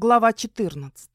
Глава 14.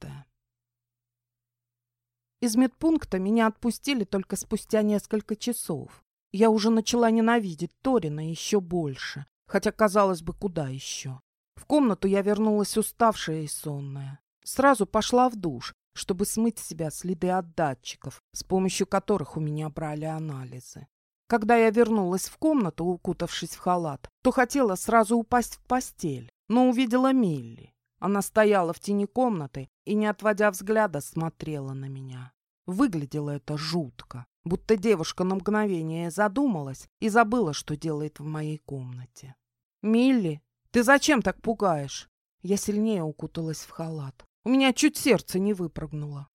Из медпункта меня отпустили только спустя несколько часов. Я уже начала ненавидеть Торина еще больше, хотя, казалось бы, куда еще. В комнату я вернулась уставшая и сонная. Сразу пошла в душ, чтобы смыть с себя следы от датчиков, с помощью которых у меня брали анализы. Когда я вернулась в комнату, укутавшись в халат, то хотела сразу упасть в постель, но увидела Милли. Она стояла в тени комнаты и, не отводя взгляда, смотрела на меня. Выглядело это жутко, будто девушка на мгновение задумалась и забыла, что делает в моей комнате. «Милли, ты зачем так пугаешь?» Я сильнее укуталась в халат. У меня чуть сердце не выпрыгнуло.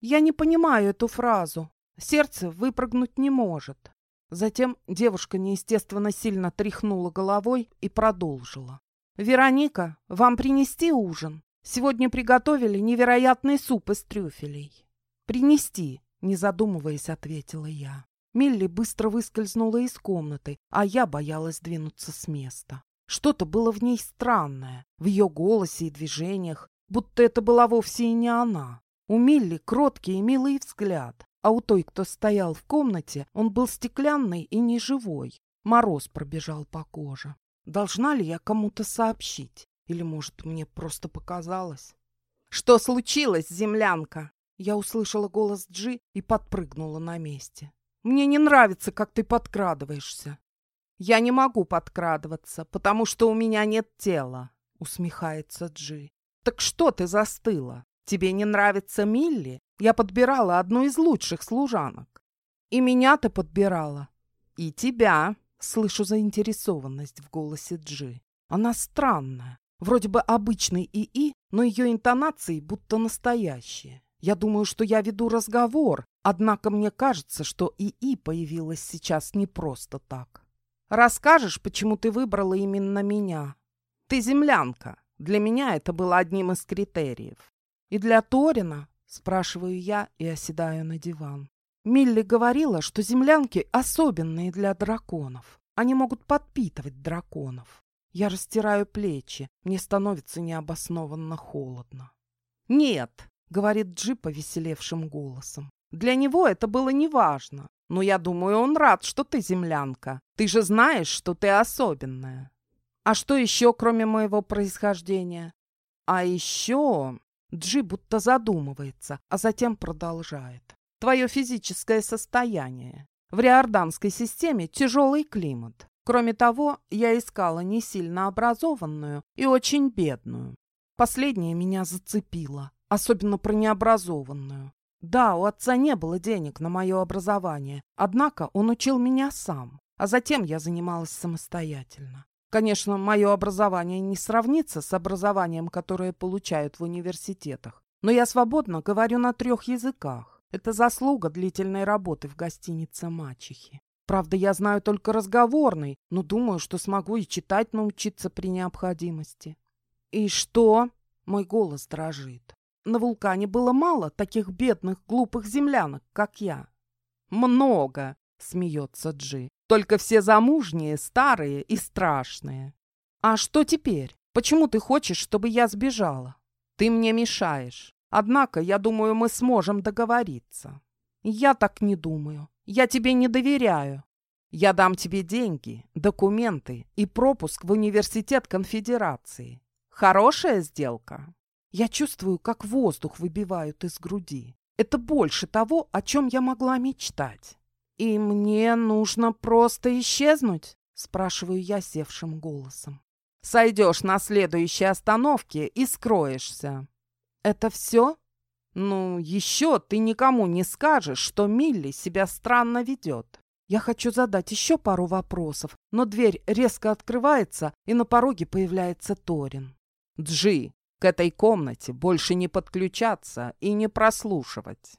Я не понимаю эту фразу. Сердце выпрыгнуть не может. Затем девушка неестественно сильно тряхнула головой и продолжила. «Вероника, вам принести ужин? Сегодня приготовили невероятный суп из трюфелей». «Принести», — не задумываясь, ответила я. Милли быстро выскользнула из комнаты, а я боялась двинуться с места. Что-то было в ней странное, в ее голосе и движениях, будто это была вовсе и не она. У Милли кроткий и милый взгляд, а у той, кто стоял в комнате, он был стеклянный и неживой. Мороз пробежал по коже. Должна ли я кому-то сообщить? Или, может, мне просто показалось? «Что случилось, землянка?» Я услышала голос Джи и подпрыгнула на месте. «Мне не нравится, как ты подкрадываешься». «Я не могу подкрадываться, потому что у меня нет тела», — усмехается Джи. «Так что ты застыла? Тебе не нравится Милли? Я подбирала одну из лучших служанок». «И меня ты подбирала?» «И тебя», Слышу заинтересованность в голосе Джи. Она странная. Вроде бы обычный ИИ, но ее интонации будто настоящие. Я думаю, что я веду разговор, однако мне кажется, что ИИ появилась сейчас не просто так. Расскажешь, почему ты выбрала именно меня? Ты землянка. Для меня это было одним из критериев. И для Торина, спрашиваю я и оседаю на диван. Милли говорила, что землянки особенные для драконов. Они могут подпитывать драконов. Я растираю плечи, мне становится необоснованно холодно. «Нет», — говорит Джи повеселевшим голосом, — «для него это было неважно. Но я думаю, он рад, что ты землянка. Ты же знаешь, что ты особенная. А что еще, кроме моего происхождения? А еще...» Джи будто задумывается, а затем продолжает твое физическое состояние. В риорданской системе тяжелый климат. Кроме того, я искала не сильно образованную и очень бедную. Последнее меня зацепило, особенно про необразованную. Да, у отца не было денег на мое образование, однако он учил меня сам, а затем я занималась самостоятельно. Конечно, мое образование не сравнится с образованием, которое получают в университетах, но я свободно говорю на трех языках. Это заслуга длительной работы в гостинице «Мачехи». Правда, я знаю только разговорный, но думаю, что смогу и читать научиться при необходимости. И что? Мой голос дрожит. На вулкане было мало таких бедных, глупых землянок, как я. Много, смеется Джи. Только все замужние, старые и страшные. А что теперь? Почему ты хочешь, чтобы я сбежала? Ты мне мешаешь. Однако, я думаю, мы сможем договориться. Я так не думаю. Я тебе не доверяю. Я дам тебе деньги, документы и пропуск в университет конфедерации. Хорошая сделка? Я чувствую, как воздух выбивают из груди. Это больше того, о чем я могла мечтать. И мне нужно просто исчезнуть? Спрашиваю я севшим голосом. Сойдешь на следующей остановке и скроешься. «Это все?» «Ну, еще ты никому не скажешь, что Милли себя странно ведет». Я хочу задать еще пару вопросов, но дверь резко открывается, и на пороге появляется Торин. «Джи, к этой комнате больше не подключаться и не прослушивать».